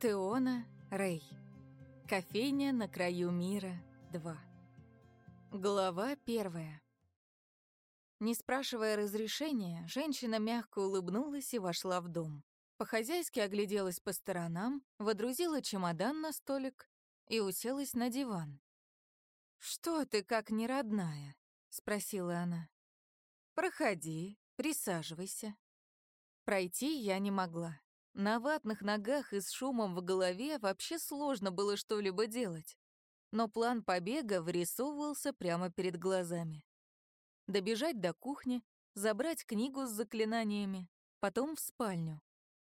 Теона Рэй. Кофейня на краю мира 2. Глава первая. Не спрашивая разрешения, женщина мягко улыбнулась и вошла в дом. По-хозяйски огляделась по сторонам, водрузила чемодан на столик и уселась на диван. «Что ты как неродная?» — спросила она. «Проходи, присаживайся». Пройти я не могла. На ватных ногах и с шумом в голове вообще сложно было что-либо делать. Но план побега вырисовывался прямо перед глазами. Добежать до кухни, забрать книгу с заклинаниями, потом в спальню.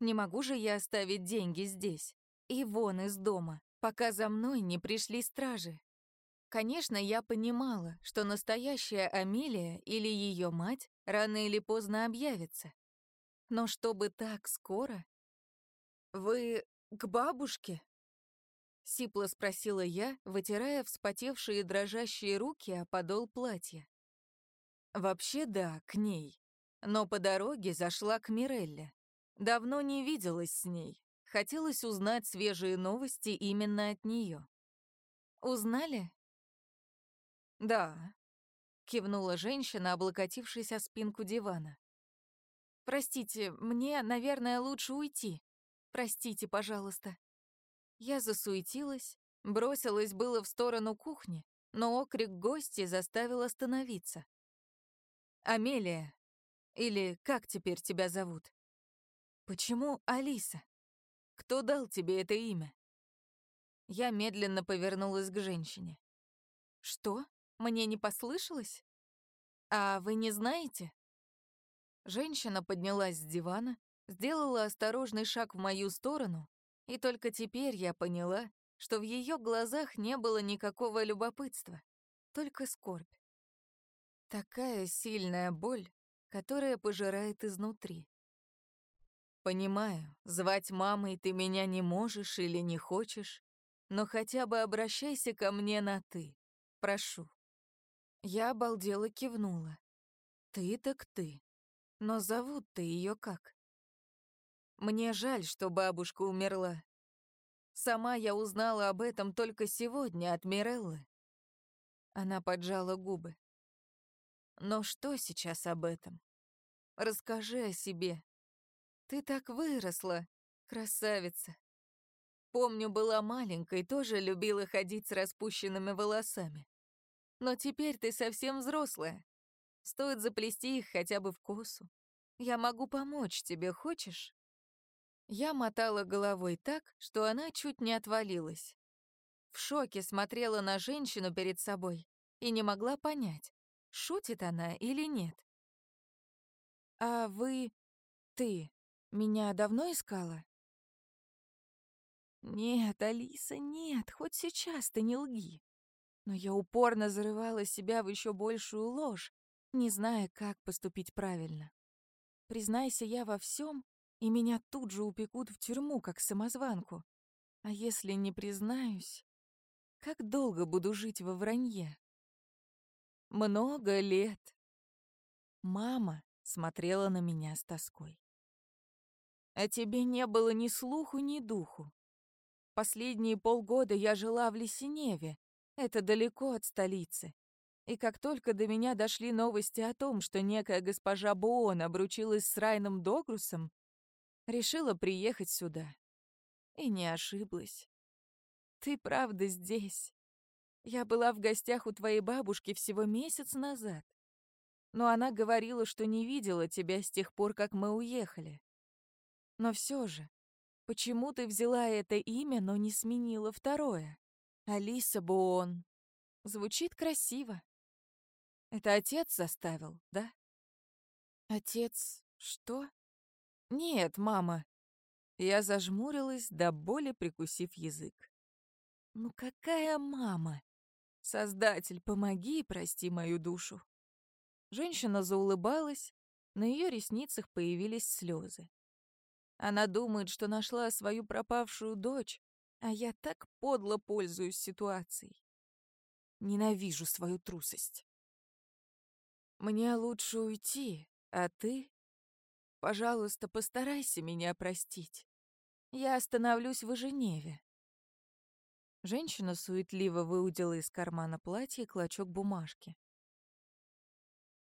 Не могу же я оставить деньги здесь. И вон из дома, пока за мной не пришли стражи. Конечно, я понимала, что настоящая Амелия или ее мать рано или поздно объявится. Но чтобы так скоро, «Вы к бабушке?» Сипло спросила я, вытирая вспотевшие дрожащие руки о подол платья. «Вообще да, к ней. Но по дороге зашла к Мирелле. Давно не виделась с ней. Хотелось узнать свежие новости именно от нее. «Узнали?» «Да», — кивнула женщина, облокотившись о спинку дивана. «Простите, мне, наверное, лучше уйти. Простите, пожалуйста». Я засуетилась, бросилась было в сторону кухни, но окрик гости заставил остановиться. «Амелия, или как теперь тебя зовут?» «Почему Алиса? Кто дал тебе это имя?» Я медленно повернулась к женщине. «Что? Мне не послышалось? А вы не знаете?» Женщина поднялась с дивана, сделала осторожный шаг в мою сторону, и только теперь я поняла, что в ее глазах не было никакого любопытства, только скорбь. Такая сильная боль, которая пожирает изнутри. Понимаю, звать мамой ты меня не можешь или не хочешь, но хотя бы обращайся ко мне на «ты». Прошу. Я обалдела кивнула. Ты так ты. Но зовут-то ее как? Мне жаль, что бабушка умерла. Сама я узнала об этом только сегодня от Миреллы. Она поджала губы. Но что сейчас об этом? Расскажи о себе. Ты так выросла, красавица. Помню, была маленькой, тоже любила ходить с распущенными волосами. Но теперь ты совсем взрослая. Стоит заплести их хотя бы в косу. Я могу помочь тебе, хочешь? Я мотала головой так, что она чуть не отвалилась. В шоке смотрела на женщину перед собой и не могла понять, шутит она или нет. «А вы... ты меня давно искала?» «Нет, Алиса, нет, хоть сейчас ты не лги». Но я упорно зарывала себя в еще большую ложь, не зная, как поступить правильно. Признайся я во всем, и меня тут же упекут в тюрьму, как самозванку. А если не признаюсь, как долго буду жить во вранье? Много лет. Мама смотрела на меня с тоской. А тебе не было ни слуху, ни духу. Последние полгода я жила в Лесеневе, это далеко от столицы. И как только до меня дошли новости о том, что некая госпожа Боон обручилась с Райном Догрусом, Решила приехать сюда. И не ошиблась. Ты правда здесь. Я была в гостях у твоей бабушки всего месяц назад. Но она говорила, что не видела тебя с тех пор, как мы уехали. Но все же, почему ты взяла это имя, но не сменила второе? Алиса Буон. Звучит красиво. Это отец заставил, да? Отец что? «Нет, мама». Я зажмурилась, до боли прикусив язык. «Ну какая мама? Создатель, помоги и прости мою душу». Женщина заулыбалась, на ее ресницах появились слезы. Она думает, что нашла свою пропавшую дочь, а я так подло пользуюсь ситуацией. Ненавижу свою трусость. Мне лучше уйти, а ты Пожалуйста, постарайся меня простить. Я остановлюсь в Женеве. Женщина суетливо выудила из кармана платья клочок бумажки.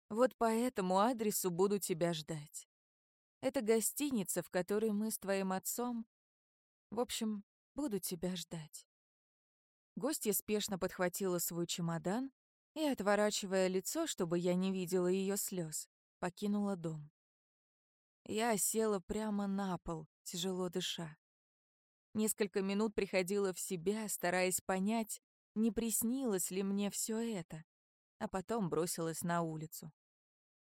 Вот по этому адресу буду тебя ждать. Это гостиница, в которой мы с твоим отцом... В общем, буду тебя ждать. Гостья спешно подхватила свой чемодан и, отворачивая лицо, чтобы я не видела ее слез, покинула дом. Я села прямо на пол, тяжело дыша. Несколько минут приходила в себя, стараясь понять, не приснилось ли мне все это, а потом бросилась на улицу.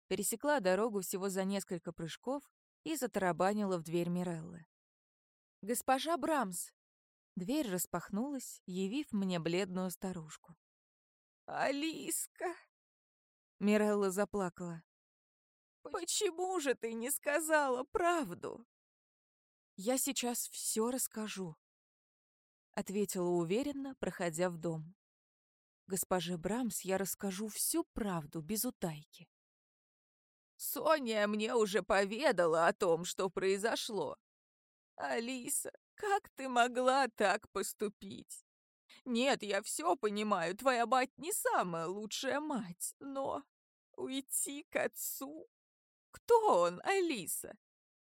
Пересекла дорогу всего за несколько прыжков и затарабанила в дверь Миреллы. «Госпожа Брамс!» Дверь распахнулась, явив мне бледную старушку. «Алиска!» Мирелла заплакала. «Почему же ты не сказала правду?» «Я сейчас все расскажу», — ответила уверенно, проходя в дом. «Госпоже Брамс я расскажу всю правду без утайки». «Соня мне уже поведала о том, что произошло. Алиса, как ты могла так поступить? Нет, я все понимаю, твоя мать не самая лучшая мать, но уйти к отцу? Кто он, Алиса?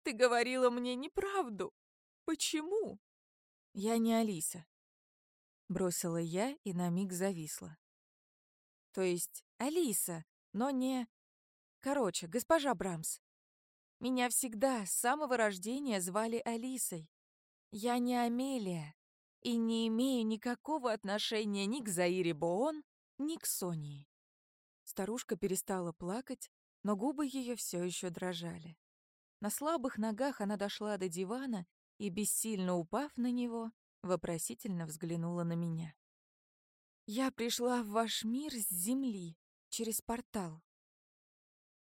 Ты говорила мне неправду. Почему? Я не Алиса. Бросила я и на миг зависла. То есть Алиса, но не... Короче, госпожа Брамс. Меня всегда с самого рождения звали Алисой. Я не Амелия и не имею никакого отношения ни к Заире Боон, ни к Сонии. Старушка перестала плакать, но губы ее все еще дрожали. На слабых ногах она дошла до дивана и, бессильно упав на него, вопросительно взглянула на меня. «Я пришла в ваш мир с земли, через портал».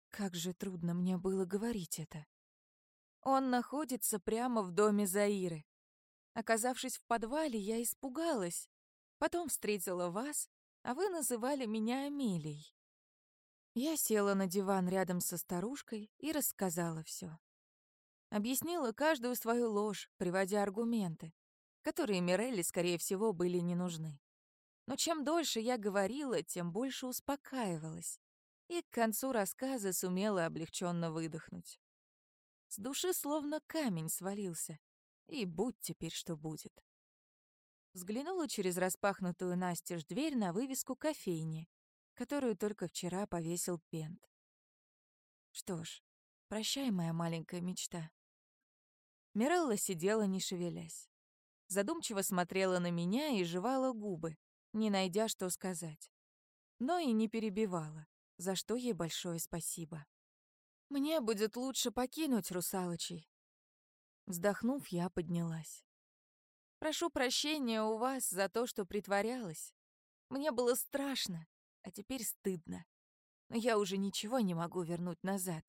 Как же трудно мне было говорить это. Он находится прямо в доме Заиры. Оказавшись в подвале, я испугалась. Потом встретила вас, а вы называли меня Амелией. Я села на диван рядом со старушкой и рассказала все. Объяснила каждую свою ложь, приводя аргументы, которые Мирелли, скорее всего, были не нужны. Но чем дольше я говорила, тем больше успокаивалась, и к концу рассказа сумела облегченно выдохнуть. С души словно камень свалился, и будь теперь что будет. Взглянула через распахнутую настежь дверь на вывеску кофейни которую только вчера повесил Пент. Что ж, прощай, моя маленькая мечта. Мирелла сидела, не шевелясь. Задумчиво смотрела на меня и жевала губы, не найдя, что сказать. Но и не перебивала, за что ей большое спасибо. «Мне будет лучше покинуть русалочей». Вздохнув, я поднялась. «Прошу прощения у вас за то, что притворялась. Мне было страшно, а теперь стыдно. Но я уже ничего не могу вернуть назад.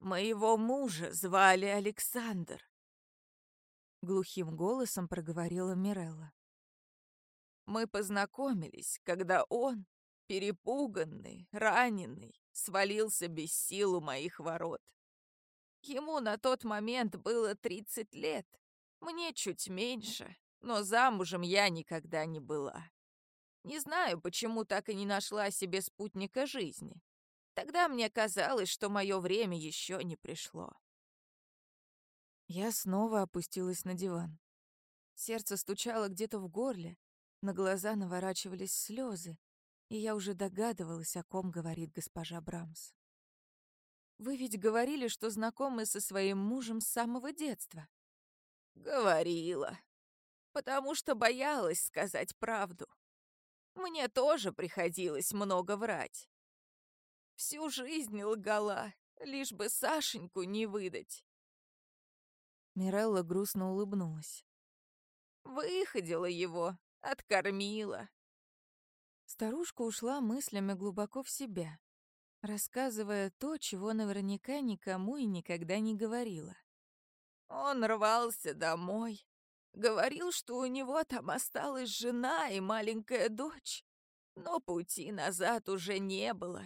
«Моего мужа звали Александр», — глухим голосом проговорила Мирелла. «Мы познакомились, когда он, перепуганный, раненый, свалился без сил у моих ворот. Ему на тот момент было 30 лет, мне чуть меньше, но замужем я никогда не была. Не знаю, почему так и не нашла себе спутника жизни. Тогда мне казалось, что мое время еще не пришло. Я снова опустилась на диван. Сердце стучало где-то в горле, на глаза наворачивались слезы, и я уже догадывалась, о ком говорит госпожа Брамс. «Вы ведь говорили, что знакомы со своим мужем с самого детства?» «Говорила, потому что боялась сказать правду. Мне тоже приходилось много врать. Всю жизнь лгала, лишь бы Сашеньку не выдать. Мирелла грустно улыбнулась. Выходила его, откормила. Старушка ушла мыслями глубоко в себя, рассказывая то, чего наверняка никому и никогда не говорила. Он рвался домой, Говорил, что у него там осталась жена и маленькая дочь, но пути назад уже не было.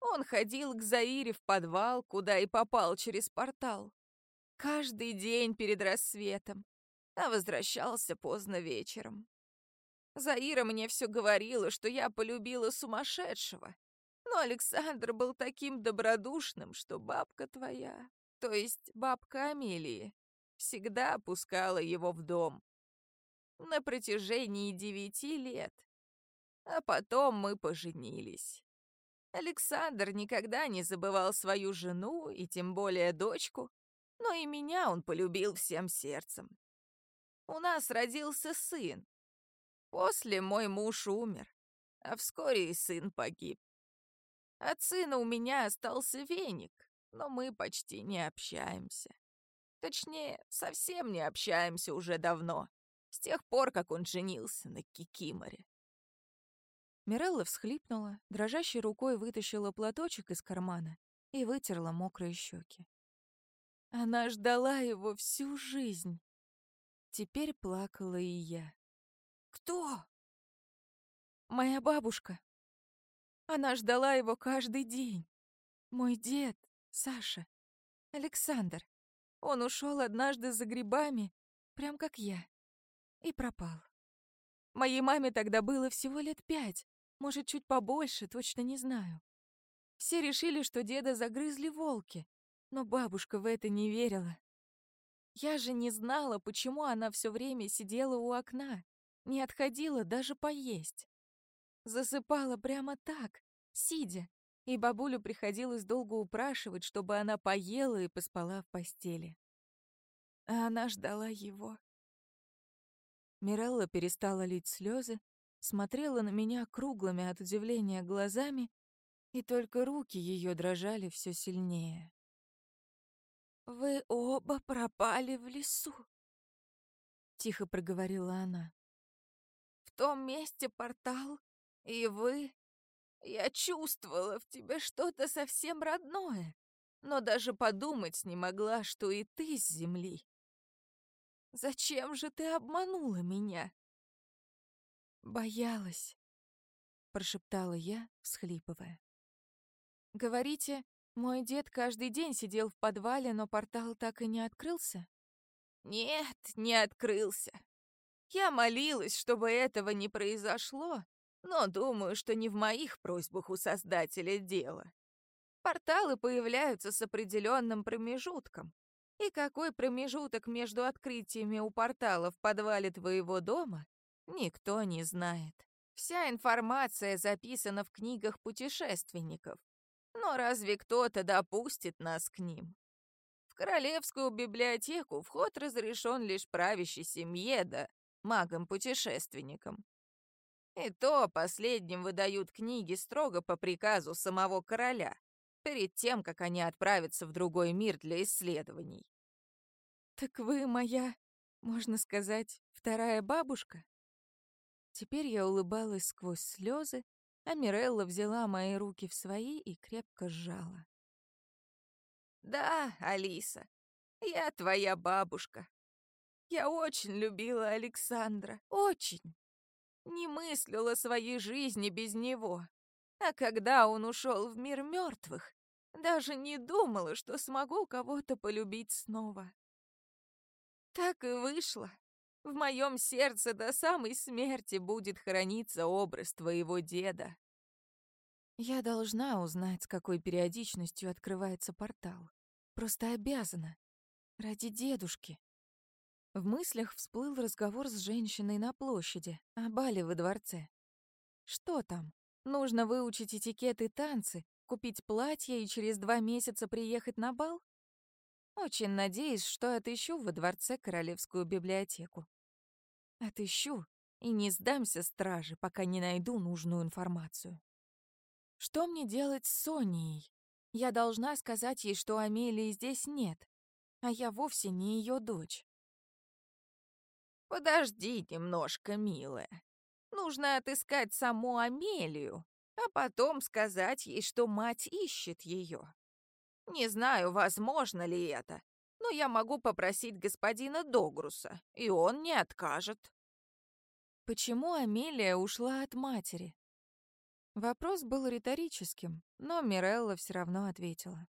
Он ходил к Заире в подвал, куда и попал через портал. каждый день перед рассветом, а возвращался поздно вечером. Заира мне все говорила, что я полюбила сумасшедшего, но Александр был таким добродушным, что бабка твоя, то есть бабка Амелии, всегда пускала его в дом. На протяжении девяти лет. А потом мы поженились. Александр никогда не забывал свою жену и тем более дочку, но и меня он полюбил всем сердцем. У нас родился сын. После мой муж умер, а вскоре и сын погиб. От сына у меня остался веник, но мы почти не общаемся. Точнее, совсем не общаемся уже давно, с тех пор, как он женился на Кикиморе. Мирелла всхлипнула, дрожащей рукой вытащила платочек из кармана и вытерла мокрые щеки. Она ждала его всю жизнь. Теперь плакала и я. «Кто?» «Моя бабушка. Она ждала его каждый день. Мой дед, Саша, Александр. Он ушел однажды за грибами, прям как я, и пропал. Моей маме тогда было всего лет пять, может, чуть побольше, точно не знаю. Все решили, что деда загрызли волки, но бабушка в это не верила. Я же не знала, почему она все время сидела у окна, не отходила даже поесть. Засыпала прямо так, сидя, и бабулю приходилось долго упрашивать, чтобы она поела и поспала в постели. А она ждала его. Мирелла перестала лить слезы, смотрела на меня круглыми от удивления глазами, и только руки ее дрожали все сильнее. «Вы оба пропали в лесу», — тихо проговорила она. «В том месте портал, и вы... Я чувствовала в тебе что-то совсем родное, но даже подумать не могла, что и ты с земли. Зачем же ты обманула меня?» «Боялась», — прошептала я, всхлипывая. «Говорите, мой дед каждый день сидел в подвале, но портал так и не открылся?» «Нет, не открылся. Я молилась, чтобы этого не произошло, но думаю, что не в моих просьбах у Создателя дело. Порталы появляются с определенным промежутком. И какой промежуток между открытиями у портала в подвале твоего дома Никто не знает. Вся информация записана в книгах путешественников. Но разве кто-то допустит нас к ним? В королевскую библиотеку вход разрешен лишь правящей семье да магам-путешественникам. И то последним выдают книги строго по приказу самого короля, перед тем, как они отправятся в другой мир для исследований. «Так вы моя, можно сказать, вторая бабушка?» Теперь я улыбалась сквозь слезы, а Мирелла взяла мои руки в свои и крепко сжала. «Да, Алиса, я твоя бабушка. Я очень любила Александра, очень. Не мыслила своей жизни без него. А когда он ушел в мир мертвых, даже не думала, что смогу кого-то полюбить снова. Так и вышло. В моем сердце до самой смерти будет храниться образ твоего деда. Я должна узнать, с какой периодичностью открывается портал. Просто обязана. Ради дедушки. В мыслях всплыл разговор с женщиной на площади, о бале во дворце. Что там? Нужно выучить этикет и танцы, купить платье и через два месяца приехать на бал? Очень надеюсь, что отыщу во дворце Королевскую библиотеку. Отыщу и не сдамся страже, пока не найду нужную информацию. Что мне делать с Соней? Я должна сказать ей, что Амелии здесь нет, а я вовсе не ее дочь. Подожди немножко, милая. Нужно отыскать саму Амелию, а потом сказать ей, что мать ищет ее. Не знаю, возможно ли это, но я могу попросить господина Догруса, и он не откажет. Почему Амелия ушла от матери? Вопрос был риторическим, но Мирелла все равно ответила.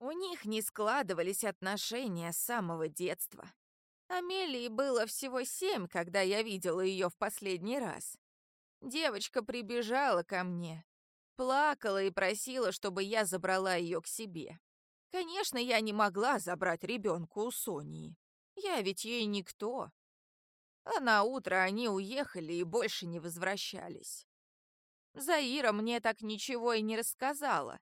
У них не складывались отношения с самого детства. Амелии было всего семь, когда я видела ее в последний раз. Девочка прибежала ко мне, плакала и просила, чтобы я забрала ее к себе. Конечно, я не могла забрать ребенка у Сонии. Я ведь ей никто. А на утро они уехали и больше не возвращались. Заира мне так ничего и не рассказала.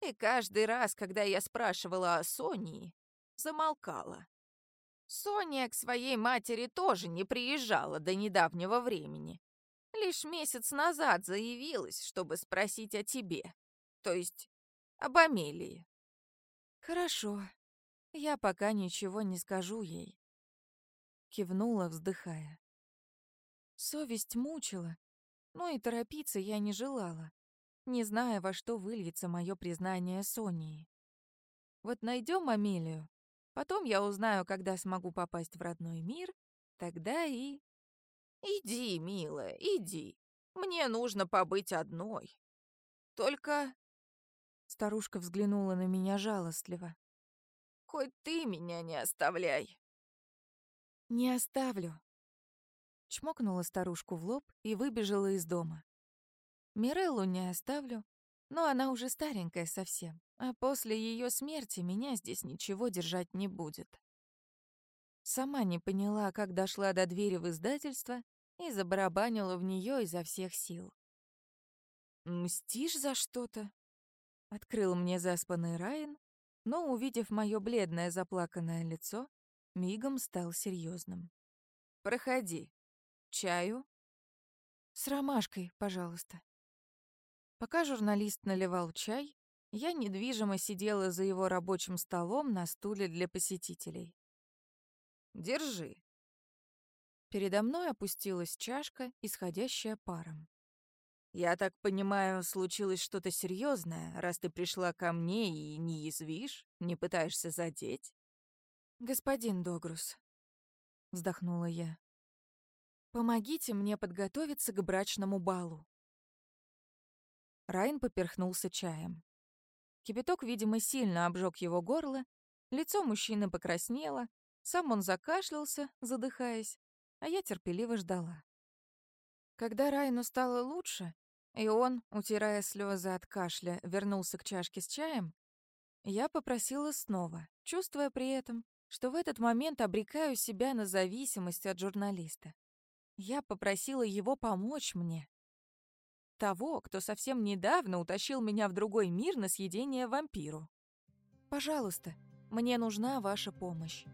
И каждый раз, когда я спрашивала о Сонии, замолкала. Соня к своей матери тоже не приезжала до недавнего времени. Лишь месяц назад заявилась, чтобы спросить о тебе. То есть об Амелии. Хорошо. Я пока ничего не скажу ей. Кивнула, вздыхая. Совесть мучила, но и торопиться я не желала, не зная, во что выльется мое признание Сонии. Вот найдем Амелию, Потом я узнаю, когда смогу попасть в родной мир, тогда и... Иди, милая, иди. Мне нужно побыть одной. Только... Старушка взглянула на меня жалостливо. Хоть ты меня не оставляй. Не оставлю. Чмокнула старушку в лоб и выбежала из дома. Миреллу не оставлю, но она уже старенькая совсем, а после ее смерти меня здесь ничего держать не будет. Сама не поняла, как дошла до двери в издательство и забарабанила в нее изо всех сил. «Мстишь за что-то?» — открыл мне заспанный Райан, но, увидев мое бледное заплаканное лицо, мигом стал серьезным. «Проходи. Чаю?» «С ромашкой, пожалуйста». Пока журналист наливал чай, я недвижимо сидела за его рабочим столом на стуле для посетителей. «Держи». Передо мной опустилась чашка, исходящая паром. «Я так понимаю, случилось что-то серьезное, раз ты пришла ко мне и не язвишь, не пытаешься задеть?» «Господин Догрус», — вздохнула я, — «помогите мне подготовиться к брачному балу». Райн поперхнулся чаем. Кипяток, видимо, сильно обжег его горло, лицо мужчины покраснело, сам он закашлялся, задыхаясь, а я терпеливо ждала. Когда Райну стало лучше, и он, утирая слезы от кашля, вернулся к чашке с чаем, я попросила снова, чувствуя при этом, что в этот момент обрекаю себя на зависимость от журналиста. Я попросила его помочь мне, того, кто совсем недавно утащил меня в другой мир на съедение вампиру. Пожалуйста, мне нужна ваша помощь.